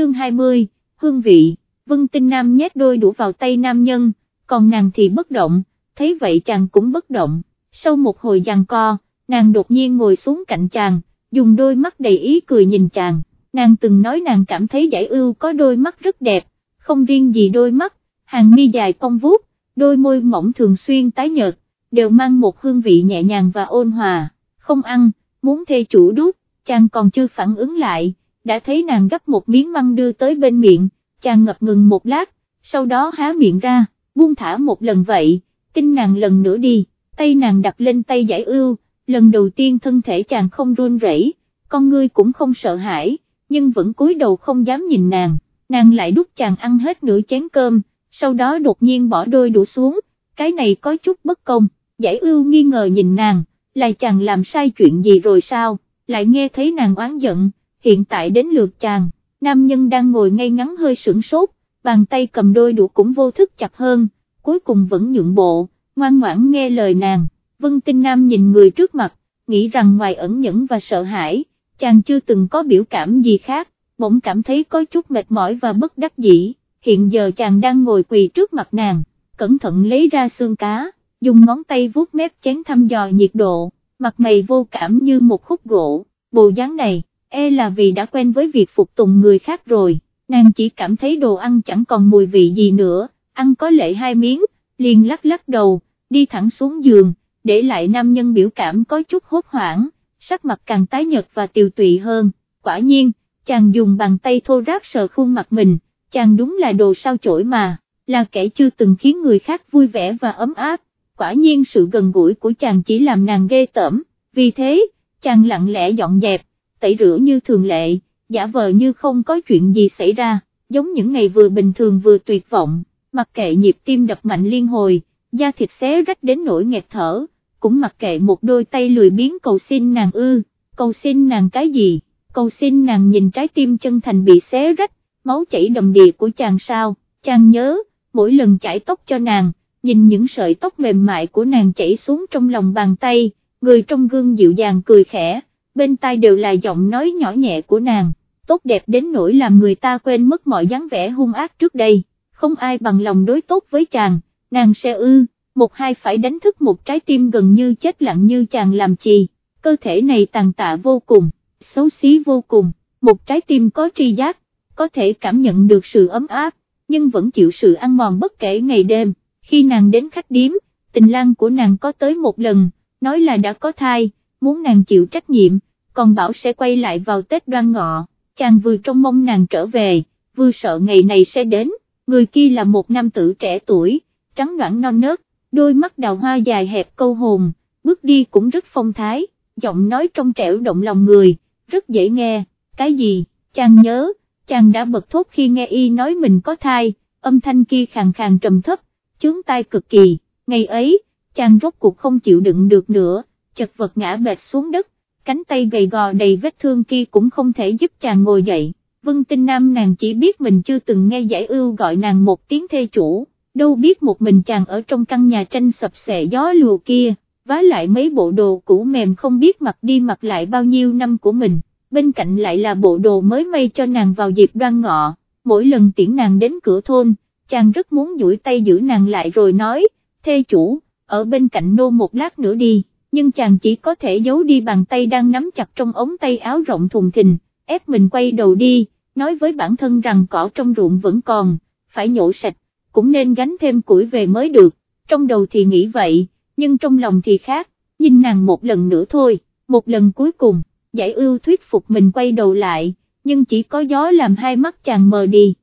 chương 20, hương vị, Vân Tinh Nam nhét đôi đũa vào tay nam nhân, còn nàng thì bất động, thấy vậy chàng cũng bất động, sau một hồi giằng co, nàng đột nhiên ngồi xuống cạnh chàng, dùng đôi mắt đầy ý cười nhìn chàng, nàng từng nói nàng cảm thấy giải ưu có đôi mắt rất đẹp, không riêng gì đôi mắt, hàng mi dài cong vuốt, đôi môi mỏng thường xuyên tái nhợt, đều mang một hương vị nhẹ nhàng và ôn hòa, không ăn, muốn thê chủ đút, chàng còn chưa phản ứng lại, đã thấy nàng gấp một miếng măng đưa tới bên miệng, chàng ngập ngừng một lát, sau đó há miệng ra, buông thả một lần vậy, tin nàng lần nữa đi, tay nàng đặt lên tay giải ưu, lần đầu tiên thân thể chàng không run rẩy, con ngươi cũng không sợ hãi, nhưng vẫn cúi đầu không dám nhìn nàng, nàng lại đút chàng ăn hết nửa chén cơm, sau đó đột nhiên bỏ đôi đũa xuống, cái này có chút bất công, giải ưu nghi ngờ nhìn nàng, là chàng làm sai chuyện gì rồi sao, lại nghe thấy nàng oán giận, hiện tại đến lượt chàng, nam nhân đang ngồi ngay ngắn hơi sửng sốt, bàn tay cầm đôi đũa cũng vô thức chặt hơn, cuối cùng vẫn nhượng bộ, ngoan ngoãn nghe lời nàng, vân tinh nam nhìn người trước mặt, nghĩ rằng ngoài ẩn nhẫn và sợ hãi, chàng chưa từng có biểu cảm gì khác, bỗng cảm thấy có chút mệt mỏi và bất đắc dĩ, hiện giờ chàng đang ngồi quỳ trước mặt nàng, cẩn thận lấy ra xương cá, dùng ngón tay vuốt mép chén thăm dò nhiệt độ, mặt mày vô cảm như một khúc gỗ, bộ dáng này, e là vì đã quen với việc phục tùng người khác rồi, nàng chỉ cảm thấy đồ ăn chẳng còn mùi vị gì nữa, ăn có lệ hai miếng, liền lắc lắc đầu, đi thẳng xuống giường, để lại nam nhân biểu cảm có chút hốt hoảng, sắc mặt càng tái nhợt và tiều tụy hơn, quả nhiên, chàng dùng bàn tay thô ráp sờ khuôn mặt mình, chàng đúng là đồ sao chổi mà, là kẻ chưa từng khiến người khác vui vẻ và ấm áp, quả nhiên sự gần gũi của chàng chỉ làm nàng ghê tởm, vì thế, chàng lặng lẽ dọn dẹp, tẩy rửa như thường lệ, giả vờ như không có chuyện gì xảy ra, giống những ngày vừa bình thường vừa tuyệt vọng, mặc kệ nhịp tim đập mạnh liên hồi, da thịt xé rách đến nỗi nghẹt thở, cũng mặc kệ một đôi tay lười biếng cầu xin nàng ư, cầu xin nàng cái gì, cầu xin nàng nhìn trái tim chân thành bị xé rách, máu chảy đầm đìa của chàng sao, chàng nhớ, mỗi lần chải tóc cho nàng, nhìn những sợi tóc mềm mại của nàng chảy xuống trong lòng bàn tay, người trong gương dịu dàng cười khẽ, bên tai đều là giọng nói nhỏ nhẹ của nàng, tốt đẹp đến nỗi làm người ta quên mất mọi dáng vẻ hung ác trước đây, không ai bằng lòng đối tốt với chàng, nàng sẽ ư, một hai phải đánh thức một trái tim gần như chết lặng như chàng làm chi, cơ thể này tàn tạ vô cùng, xấu xí vô cùng, một trái tim có tri giác, có thể cảm nhận được sự ấm áp, nhưng vẫn chịu sự ăn mòn bất kể ngày đêm, khi nàng đến khách điếm, tình lang của nàng có tới một lần, nói là đã có thai, muốn nàng chịu trách nhiệm, còn bảo sẽ quay lại vào Tết đoan ngọ, chàng vừa trông mong nàng trở về, vừa sợ ngày này sẽ đến, người kia là một nam tử trẻ tuổi, trắng noãn non nớt, đôi mắt đào hoa dài hẹp câu hồn, bước đi cũng rất phong thái, giọng nói trong trẻo động lòng người, rất dễ nghe, cái gì, chàng nhớ, chàng đã bật thốt khi nghe y nói mình có thai, âm thanh kia khàn khàn trầm thấp, chướng tai cực kỳ, ngày ấy, chàng rốt cuộc không chịu đựng được nữa, chật vật ngã bệt xuống đất, cánh tay gầy gò đầy vết thương kia cũng không thể giúp chàng ngồi dậy, vân tinh nam nàng chỉ biết mình chưa từng nghe giải ưu gọi nàng một tiếng thê chủ, đâu biết một mình chàng ở trong căn nhà tranh sập xệ gió lùa kia, vá lại mấy bộ đồ cũ mềm không biết mặc đi mặc lại bao nhiêu năm của mình, bên cạnh lại là bộ đồ mới may cho nàng vào dịp đoan ngọ, mỗi lần tiễn nàng đến cửa thôn, chàng rất muốn duỗi tay giữ nàng lại rồi nói, thê chủ, ở bên cạnh nô một lát nữa đi, nhưng chàng chỉ có thể giấu đi bàn tay đang nắm chặt trong ống tay áo rộng thùng thình, ép mình quay đầu đi, nói với bản thân rằng cỏ trong ruộng vẫn còn, phải nhổ sạch, cũng nên gánh thêm củi về mới được, trong đầu thì nghĩ vậy, nhưng trong lòng thì khác, nhìn nàng một lần nữa thôi, một lần cuối cùng, giải ưu thuyết phục mình quay đầu lại, nhưng chỉ có gió làm hai mắt chàng mờ đi,